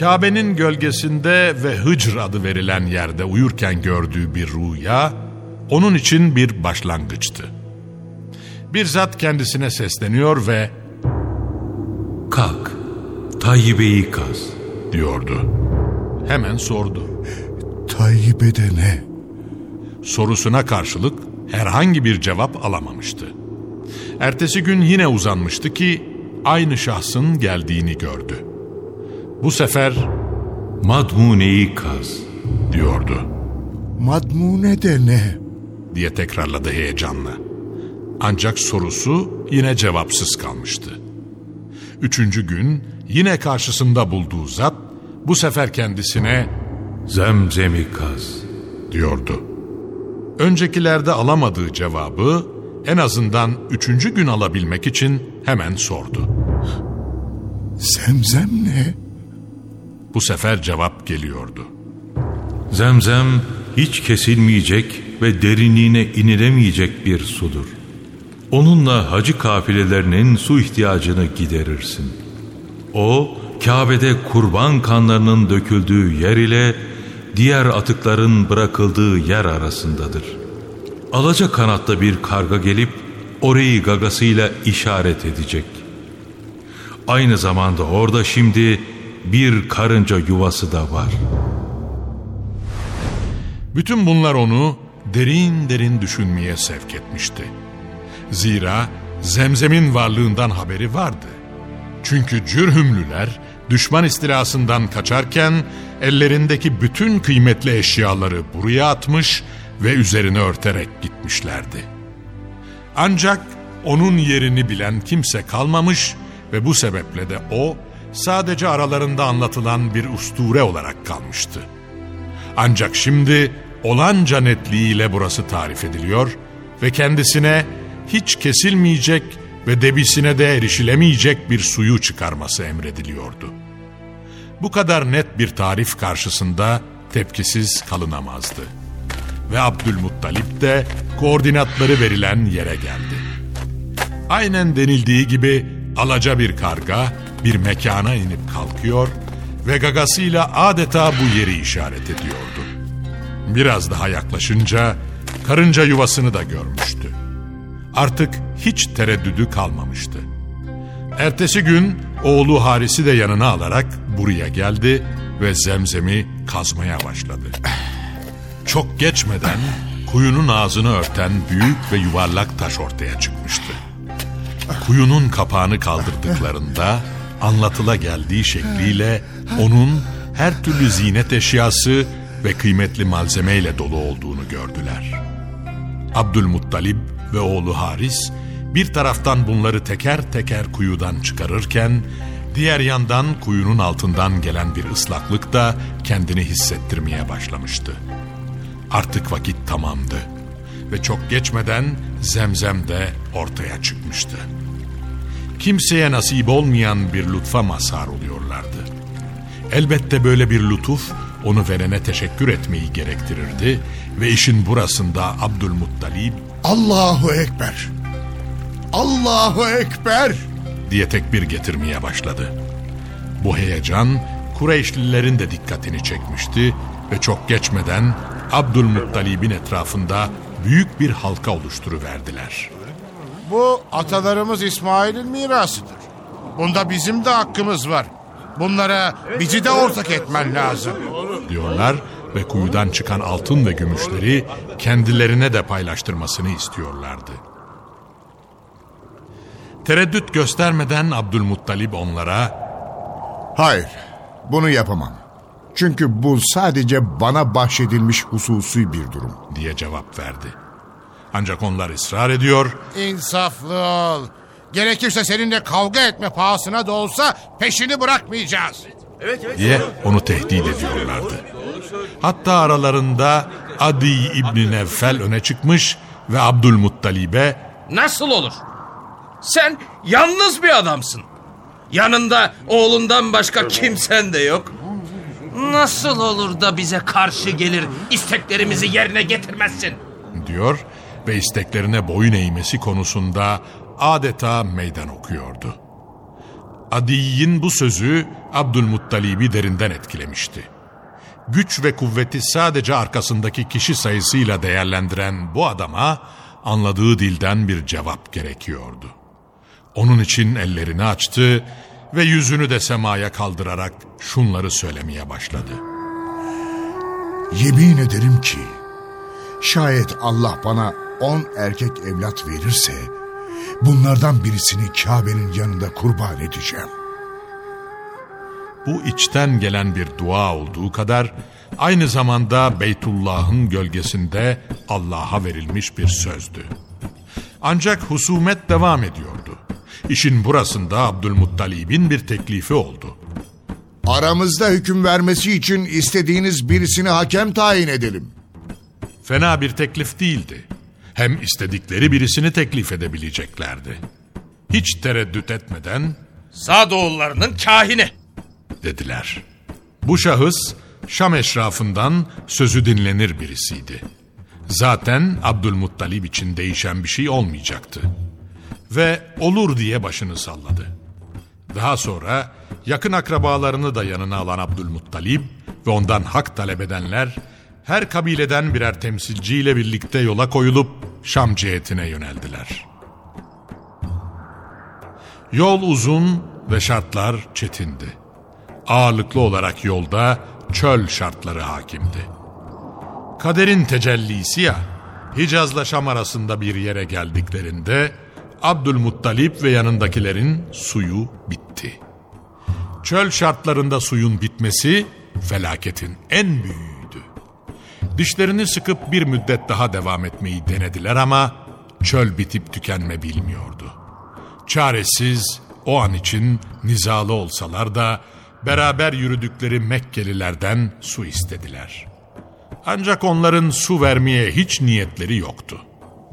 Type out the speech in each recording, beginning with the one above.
Kabe'nin gölgesinde ve Hıcr adı verilen yerde uyurken gördüğü bir rüya, onun için bir başlangıçtı. Bir zat kendisine sesleniyor ve Kalk, Tayyibe'yi kaz. diyordu. Hemen sordu. Tayyip'e ne? Sorusuna karşılık herhangi bir cevap alamamıştı. Ertesi gün yine uzanmıştı ki aynı şahsın geldiğini gördü. Bu sefer Madmune'yi kaz. diyordu Madmune de ne? diye tekrarladı heyecanla. Ancak sorusu yine cevapsız kalmıştı. Üçüncü gün yine karşısında bulduğu zat bu sefer kendisine Zemzem'i kaz. diyordu. Öncekilerde alamadığı cevabı en azından üçüncü gün alabilmek için hemen sordu. Zemzem ne? Bu sefer cevap geliyordu. Zemzem hiç kesilmeyecek ve derinliğine inilemeyecek bir sudur. Onunla hacı kafilelerinin su ihtiyacını giderirsin. O, Kabe'de kurban kanlarının döküldüğü yer ile diğer atıkların bırakıldığı yer arasındadır. Alaca kanatta bir karga gelip orayı gagasıyla işaret edecek. Aynı zamanda orada şimdi bir karınca yuvası da var. Bütün bunlar onu derin derin düşünmeye sevk etmişti. Zira Zemzem'in varlığından haberi vardı. Çünkü cürhümlüler düşman istilasından kaçarken ellerindeki bütün kıymetli eşyaları buraya atmış ve üzerine örterek gitmişlerdi. Ancak onun yerini bilen kimse kalmamış ve bu sebeple de o sadece aralarında anlatılan bir usture olarak kalmıştı. Ancak şimdi olanca netliğiyle burası tarif ediliyor ve kendisine hiç kesilmeyecek ve debisine de erişilemeyecek bir suyu çıkarması emrediliyordu. Bu kadar net bir tarif karşısında tepkisiz kalınamazdı. Ve Abdülmuttalip de koordinatları verilen yere geldi. Aynen denildiği gibi alaca bir karga bir mekana inip kalkıyor ve gagasıyla adeta bu yeri işaret ediyordu. Biraz daha yaklaşınca karınca yuvasını da görmüştü. Artık hiç tereddüdü kalmamıştı. Ertesi gün oğlu Haris'i de yanına alarak buraya geldi ve zemzemi kazmaya başladı. Çok geçmeden kuyunun ağzını örten büyük ve yuvarlak taş ortaya çıkmıştı. Kuyunun kapağını kaldırdıklarında anlatıla geldiği şekliyle onun her türlü ziynet eşyası ve kıymetli malzemeyle dolu olduğunu gördüler. Abdülmuttalib ve oğlu Haris bir taraftan bunları teker teker kuyudan çıkarırken diğer yandan kuyunun altından gelen bir ıslaklık da kendini hissettirmeye başlamıştı. Artık vakit tamamdı ve çok geçmeden zemzem de ortaya çıkmıştı. Kimseye nasip olmayan bir lütfa mazhar oluyorlardı. Elbette böyle bir lütuf onu verene teşekkür etmeyi gerektirirdi ve işin burasında Abdülmuttalib Allahu Ekber. Allahu Ekber. diye tekbir getirmeye başladı. Bu heyecan Kureyşlilerin de dikkatini çekmişti ve çok geçmeden Abdülmuttalib'in etrafında büyük bir halka oluşturuverdiler. Bu atalarımız İsmail'in mirasıdır. Bunda bizim de hakkımız var. Bunlara bizi de ortak etmen lazım. diyorlar ve kuyudan çıkan altın ve gümüşleri kendilerine de paylaştırmasını istiyorlardı. Tereddüt göstermeden Abdülmuttalib onlara Hayır, bunu yapamam. Çünkü bu sadece bana bahşedilmiş hususi bir durum. diye cevap verdi. Ancak onlar ısrar ediyor İnsaflı ol. Gerekirse seninle kavga etme pahasına da olsa peşini bırakmayacağız. diye onu tehdit ediyorlardı. Hatta aralarında Adi İbni Nevfel öne çıkmış ve Abdülmuttalib'e Nasıl olur? Sen yalnız bir adamsın. Yanında oğlundan başka kimsen de yok. Nasıl olur da bize karşı gelir isteklerimizi yerine getirmezsin? diyor ve isteklerine boyun eğmesi konusunda adeta meydan okuyordu. Adi'nin bu sözü Abdülmuttalib'i derinden etkilemişti. Güç ve kuvveti sadece arkasındaki kişi sayısıyla değerlendiren bu adama anladığı dilden bir cevap gerekiyordu. Onun için ellerini açtı ve yüzünü de semaya kaldırarak şunları söylemeye başladı. Yemin ederim ki şayet Allah bana on erkek evlat verirse bunlardan birisini Kabe'nin yanında kurban edeceğim. Bu içten gelen bir dua olduğu kadar aynı zamanda Beytullah'ın gölgesinde Allah'a verilmiş bir sözdü. Ancak husumet devam ediyordu. İşin burasında Abdülmuttalib'in bir teklifi oldu. Aramızda hüküm vermesi için istediğiniz birisini hakem tayin edelim. Fena bir teklif değildi. Hem istedikleri birisini teklif edebileceklerdi. Hiç tereddüt etmeden Sadoğullarının kahini. dediler. Bu şahıs Şam eşrafından sözü dinlenir birisiydi. Zaten Abdülmuttalib için değişen bir şey olmayacaktı. Ve olur diye başını salladı. Daha sonra yakın akrabalarını da yanına alan Abdülmuttalib ve ondan hak talep edenler her kabileden birer temsilciyle birlikte yola koyulup Şam cihetine yöneldiler. Yol uzun ve şartlar çetindi. Ağırlıklı olarak yolda çöl şartları hakimdi. Kaderin tecellisi ya, Hicaz'la Şam arasında bir yere geldiklerinde Abdülmuttalip ve yanındakilerin suyu bitti. Çöl şartlarında suyun bitmesi felaketin en büyüğüydü. Dişlerini sıkıp bir müddet daha devam etmeyi denediler ama çöl bitip tükenme bilmiyordu. Çaresiz o an için nizalı olsalar da beraber yürüdükleri Mekkelilerden su istediler. Ancak onların su vermeye hiç niyetleri yoktu.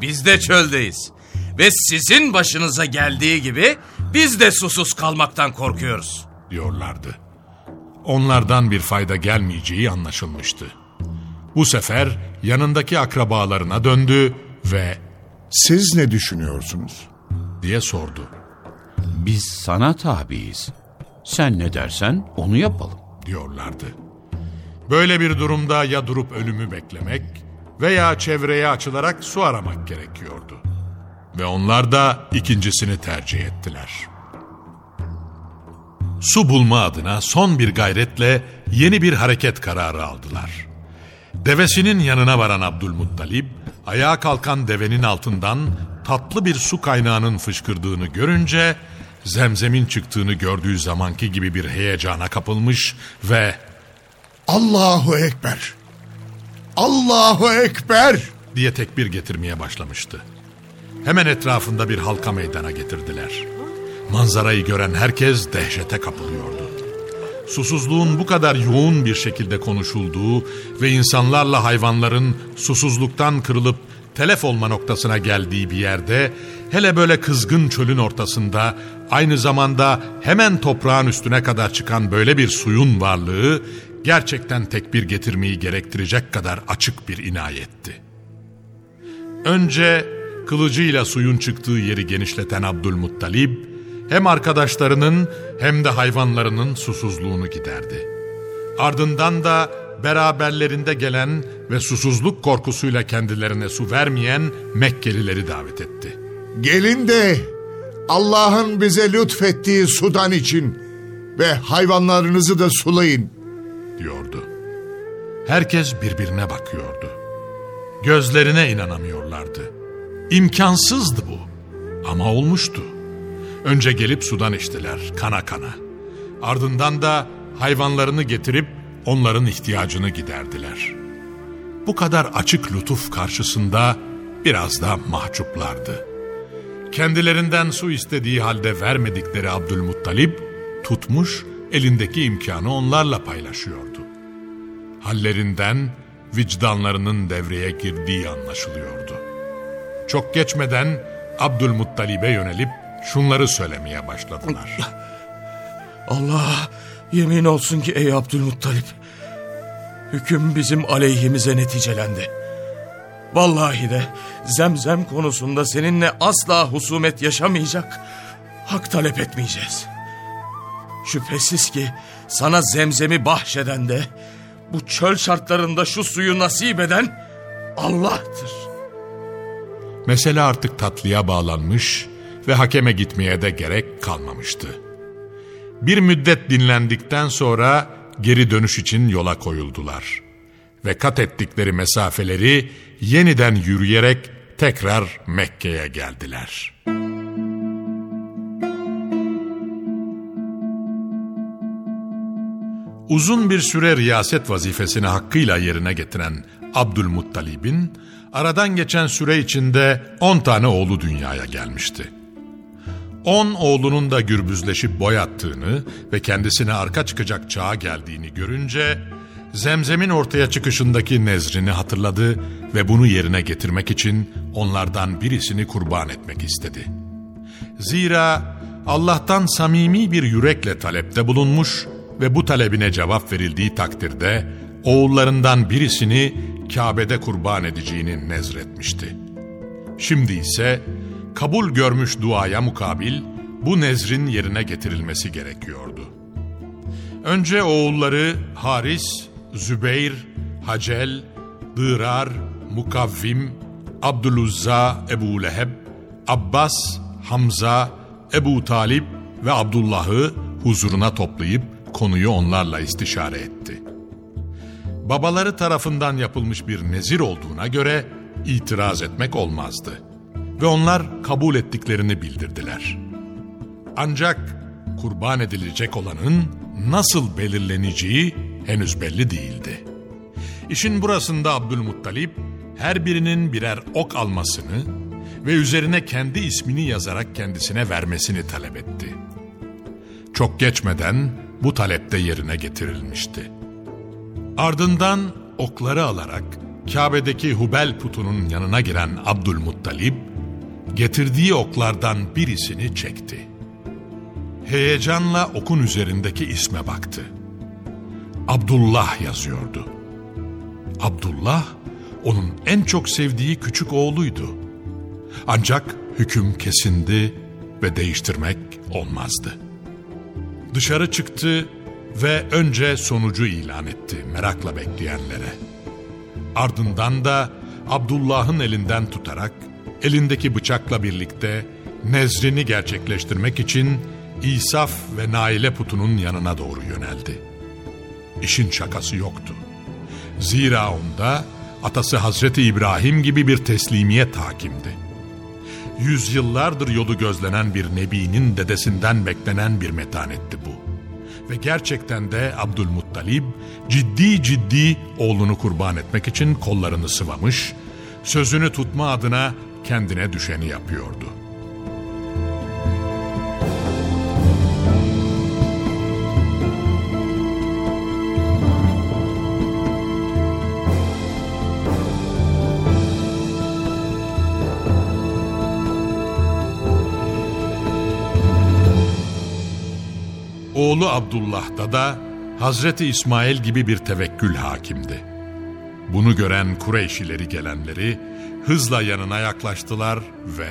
Biz de çöldeyiz. Ve sizin başınıza geldiği gibi biz de susuz kalmaktan korkuyoruz. diyorlardı. Onlardan bir fayda gelmeyeceği anlaşılmıştı. Bu sefer yanındaki akrabalarına döndü ve Siz ne düşünüyorsunuz? diye sordu. Biz sana tabiiz. Sen ne dersen onu yapalım. diyorlardı. Böyle bir durumda ya durup ölümü beklemek veya çevreye açılarak su aramak gerekiyordu. Ve onlar da ikincisini tercih ettiler. Su bulma adına son bir gayretle yeni bir hareket kararı aldılar. Devesinin yanına varan Abdülmuttalib, ayağa kalkan devenin altından tatlı bir su kaynağının fışkırdığını görünce, zemzemin çıktığını gördüğü zamanki gibi bir heyecana kapılmış ve Allahu Ekber. Allahu Ekber. diye tekbir getirmeye başlamıştı. Hemen etrafında bir halka meydana getirdiler. Manzarayı gören herkes dehşete kapılıyordu. Susuzluğun bu kadar yoğun bir şekilde konuşulduğu ve insanlarla hayvanların susuzluktan kırılıp telef olma noktasına geldiği bir yerde, hele böyle kızgın çölün ortasında, aynı zamanda hemen toprağın üstüne kadar çıkan böyle bir suyun varlığı, gerçekten tekbir getirmeyi gerektirecek kadar açık bir inayetti. Önce kılıcıyla suyun çıktığı yeri genişleten Abdülmuttalib, hem arkadaşlarının hem de hayvanlarının susuzluğunu giderdi. Ardından da beraberlerinde gelen ve susuzluk korkusuyla kendilerine su vermeyen Mekkelileri davet etti. Gelin de Allah'ın bize lütfettiği sudan için ve hayvanlarınızı da sulayın. diyordu. Herkes birbirine bakıyordu. Gözlerine inanamıyorlardı. İmkansızdı bu. Ama olmuştu. Önce gelip sudan içtiler kana kana. Ardından da hayvanlarını getirip onların ihtiyacını giderdiler. Bu kadar açık lütuf karşısında biraz da mahcuplardı. Kendilerinden su istediği halde vermedikleri Abdülmuttalip tutmuş elindeki imkanı onlarla paylaşıyordu. Hallerinden vicdanlarının devreye girdiği anlaşılıyordu. Çok geçmeden Abdülmuttalib'e yönelip şunları söylemeye başladılar. Allah yemin olsun ki ey Abdülmuttalip. Hüküm bizim aleyhimize neticelendi. Vallahi de zemzem konusunda seninle asla husumet yaşamayacak, hak talep etmeyeceğiz. Şüphesiz ki sana zemzemi bahşeden de, bu çöl şartlarında şu suyu nasip eden Allah'tır. Mesele artık tatlıya bağlanmış ve hakeme gitmeye de gerek kalmamıştı. Bir müddet dinlendikten sonra geri dönüş için yola koyuldular. Ve kat ettikleri mesafeleri yeniden yürüyerek tekrar Mekke'ye geldiler. Uzun bir süre riyaset vazifesini hakkıyla yerine getiren Abdülmuttalib'in aradan geçen süre içinde on tane oğlu dünyaya gelmişti. On oğlunun da gürbüzleşip boy attığını ve kendisine arka çıkacak çağa geldiğini görünce Zemzem'in ortaya çıkışındaki nezrini hatırladı ve bunu yerine getirmek için onlardan birisini kurban etmek istedi. Zira Allah'tan samimi bir yürekle talepte bulunmuş ve bu talebine cevap verildiği takdirde oğullarından birisini Kabe'de kurban edeceğini nezretmişti. Şimdi ise kabul görmüş duaya mukabil bu nezrin yerine getirilmesi gerekiyordu. Önce oğulları Haris, Zübeyir, Hacel, Dırar, Mukavvim, Abdüluzza, Ebu Leheb, Abbas, Hamza, Ebu Talip ve Abdullah'ı huzuruna toplayıp konuyu onlarla istişare etti. Babaları tarafından yapılmış bir nezir olduğuna göre itiraz etmek olmazdı. Ve onlar kabul ettiklerini bildirdiler. Ancak kurban edilecek olanın nasıl belirleneceği henüz belli değildi. İşin burasında Abdülmuttalip her birinin birer ok almasını ve üzerine kendi ismini yazarak kendisine vermesini talep etti. Çok geçmeden bu talepte yerine getirilmişti. Ardından okları alarak Kabe'deki Hubel putunun yanına giren Abdülmuttalip, getirdiği oklardan birisini çekti. Heyecanla okun üzerindeki isme baktı. Abdullah yazıyordu. Abdullah, onun en çok sevdiği küçük oğluydu. Ancak hüküm kesindi ve değiştirmek olmazdı. Dışarı çıktı ve önce sonucu ilan etti merakla bekleyenlere. Ardından da Abdullah'ın elinden tutarak elindeki bıçakla birlikte nezrini gerçekleştirmek için İsaf ve Naile putunun yanına doğru yöneldi. İşin şakası yoktu. Zira onda atası Hazreti İbrahim gibi bir teslimiyet hakimdi. Yüzyıllardır yolu gözlenen bir nebinin dedesinden beklenen bir metanetti bu. Ve gerçekten de Abdülmuttalib ciddi ciddi oğlunu kurban etmek için kollarını sıvamış, sözünü tutma adına kendine düşeni yapıyordu. Oğlu Abdullah'da da Hazreti İsmail gibi bir tevekkül hakimdi. Bunu gören Kureyşileri gelenleri hızla yanına yaklaştılar ve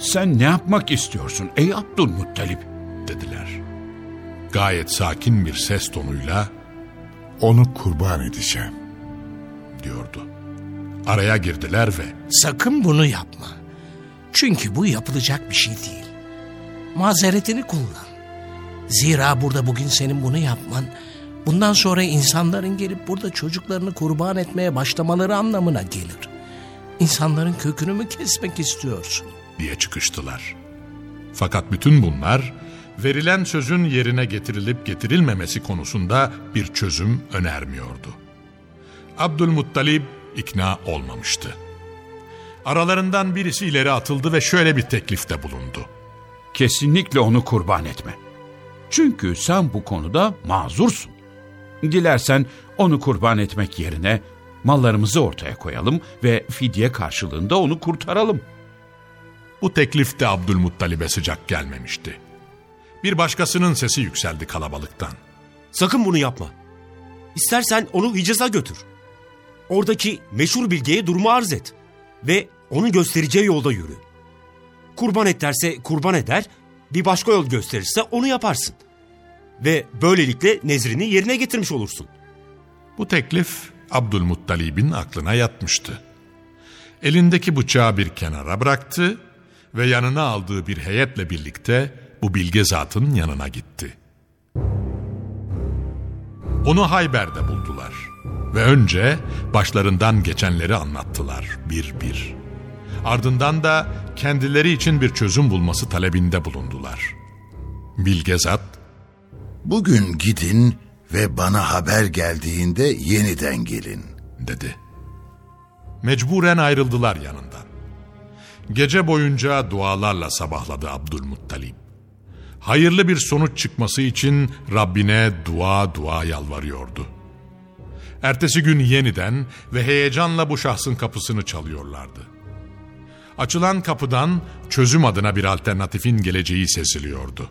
Sen ne yapmak istiyorsun ey Abdülmuttalip? dediler. Gayet sakin bir ses tonuyla Onu kurban edeceğim. diyordu. Araya girdiler ve Sakın bunu yapma. Çünkü bu yapılacak bir şey değil. Mazeretini kullan. Zira burada bugün senin bunu yapman, bundan sonra insanların gelip burada çocuklarını kurban etmeye başlamaları anlamına gelir. İnsanların kökünü mü kesmek istiyorsun? diye çıkıştılar. Fakat bütün bunlar verilen sözün yerine getirilip getirilmemesi konusunda bir çözüm önermiyordu. Abdülmuttalib ikna olmamıştı. Aralarından birisi ileri atıldı ve şöyle bir teklifte bulundu. Kesinlikle onu kurban etme. Çünkü sen bu konuda mazursun. Dilersen onu kurban etmek yerine mallarımızı ortaya koyalım ve fidye karşılığında onu kurtaralım. Bu teklif de Abdülmuttalib'e sıcak gelmemişti. Bir başkasının sesi yükseldi kalabalıktan. Sakın bunu yapma. İstersen onu Hicaz'a götür. Oradaki meşhur bilgeye durumu arz et. Ve onun göstereceği yolda yürü. Kurban et derse kurban eder, bir başka yol gösterirse onu yaparsın. Ve böylelikle nezrini yerine getirmiş olursun. Bu teklif Abdülmuttalib'in aklına yatmıştı. Elindeki bıçağı bir kenara bıraktı ve yanına aldığı bir heyetle birlikte bu bilge zatın yanına gitti. Onu Hayber'de buldular ve önce başlarından geçenleri anlattılar bir bir. Ardından da kendileri için bir çözüm bulması talebinde bulundular. Bilge zat, Bugün gidin ve bana haber geldiğinde yeniden gelin. dedi. Mecburen ayrıldılar yanından. Gece boyunca dualarla sabahladı Abdülmuttalib. Hayırlı bir sonuç çıkması için Rabbine dua dua yalvarıyordu. Ertesi gün yeniden ve heyecanla bu şahsın kapısını çalıyorlardı. Açılan kapıdan çözüm adına bir alternatifin geleceği seziliyordu.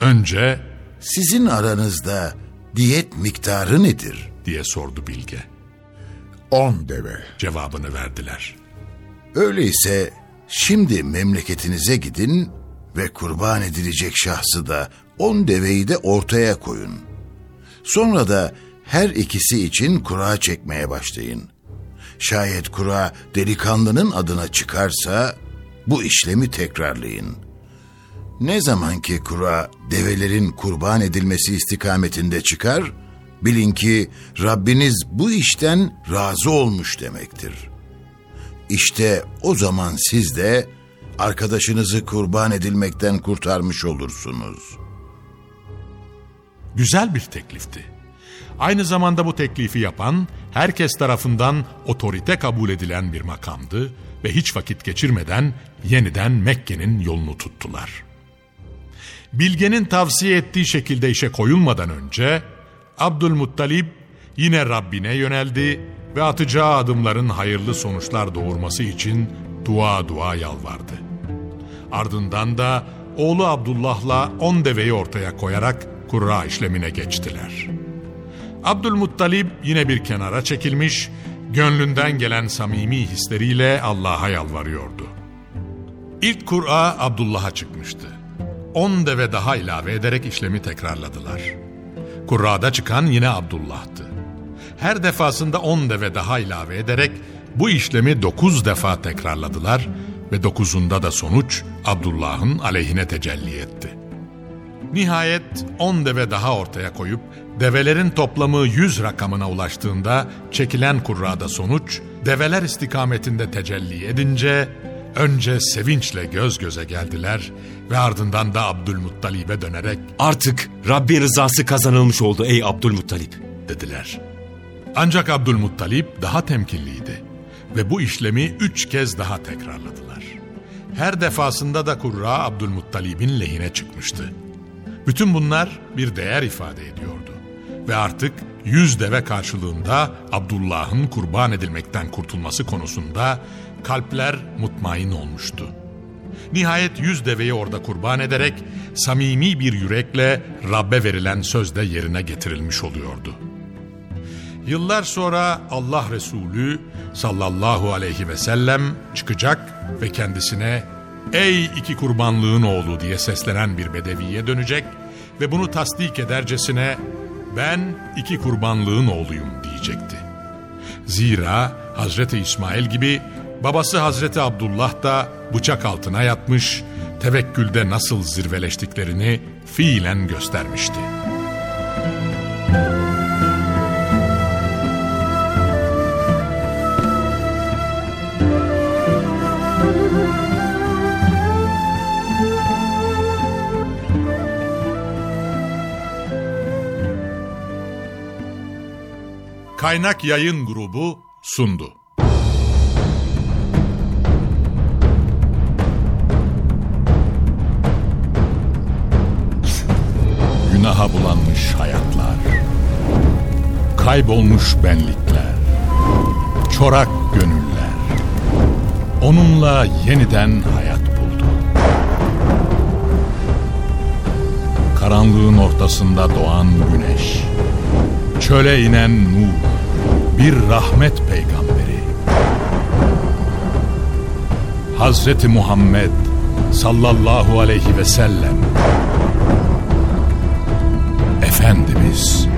Önce Sizin aranızda diyet miktarı nedir? diye sordu Bilge. On deve. Cevabını verdiler. Öyleyse şimdi memleketinize gidin ve kurban edilecek şahsı da on deveyi de ortaya koyun. Sonra da her ikisi için kura çekmeye başlayın. Şayet kura delikanlının adına çıkarsa bu işlemi tekrarlayın. Ne zaman ki kura develerin kurban edilmesi istikametinde çıkar, bilin ki Rabbiniz bu işten razı olmuş demektir. İşte o zaman siz de arkadaşınızı kurban edilmekten kurtarmış olursunuz. Güzel bir teklifti. Aynı zamanda bu teklifi yapan herkes tarafından otorite kabul edilen bir makamdı ve hiç vakit geçirmeden yeniden Mekke'nin yolunu tuttular. Bilge'nin tavsiye ettiği şekilde işe koyulmadan önce Abdülmuttalib yine Rabbine yöneldi ve atacağı adımların hayırlı sonuçlar doğurması için dua dua yalvardı. Ardından da oğlu Abdullah'la on deveyi ortaya koyarak kurra işlemine geçtiler. Abdülmuttalib yine bir kenara çekilmiş, gönlünden gelen samimi hisleriyle Allah'a yalvarıyordu. İlk Kur'a Abdullah'a çıkmıştı. On deve daha ilave ederek işlemi tekrarladılar. Kurra'da çıkan yine Abdullah'tı. Her defasında on deve daha ilave ederek bu işlemi dokuz defa tekrarladılar ve dokuzunda da sonuç Abdullah'ın aleyhine tecelli etti. Nihayet on deve daha ortaya koyup develerin toplamı yüz rakamına ulaştığında çekilen kurrada sonuç develer istikametinde tecelli edince önce sevinçle göz göze geldiler ve ardından da Abdülmuttalib'e dönerek Artık Rabbin rızası kazanılmış oldu ey Abdülmuttalip. dediler. Ancak Abdülmuttalib daha temkinliydi ve bu işlemi üç kez daha tekrarladılar. Her defasında da kurra Abdülmuttalib'in lehine çıkmıştı. Bütün bunlar bir değer ifade ediyordu. Ve artık yüz deve karşılığında Abdullah'ın kurban edilmekten kurtulması konusunda kalpler mutmain olmuştu. Nihayet yüz deveyi orada kurban ederek samimi bir yürekle Rabbe verilen sözde yerine getirilmiş oluyordu. Yıllar sonra Allah Resulü sallallahu aleyhi ve sellem çıkacak ve kendisine ''Ey iki kurbanlığın oğlu'' diye seslenen bir bedeviye dönecek ve bunu tasdik edercesine ''Ben iki kurbanlığın oğluyum'' diyecekti. Zira Hazreti İsmail gibi babası Hazreti Abdullah da bıçak altına yatmış, tevekkülde nasıl zirveleştiklerini fiilen göstermişti. Kaynak Yayın Grubu sundu. Günaha bulanmış hayatlar, kaybolmuş benlikler, çorak gönüller, onunla yeniden hayat buldu. Karanlığın ortasında doğan güneş, çöle inen nur, bir rahmet peygamberi. Hazreti Muhammed sallallahu aleyhi ve sellem Efendimiz.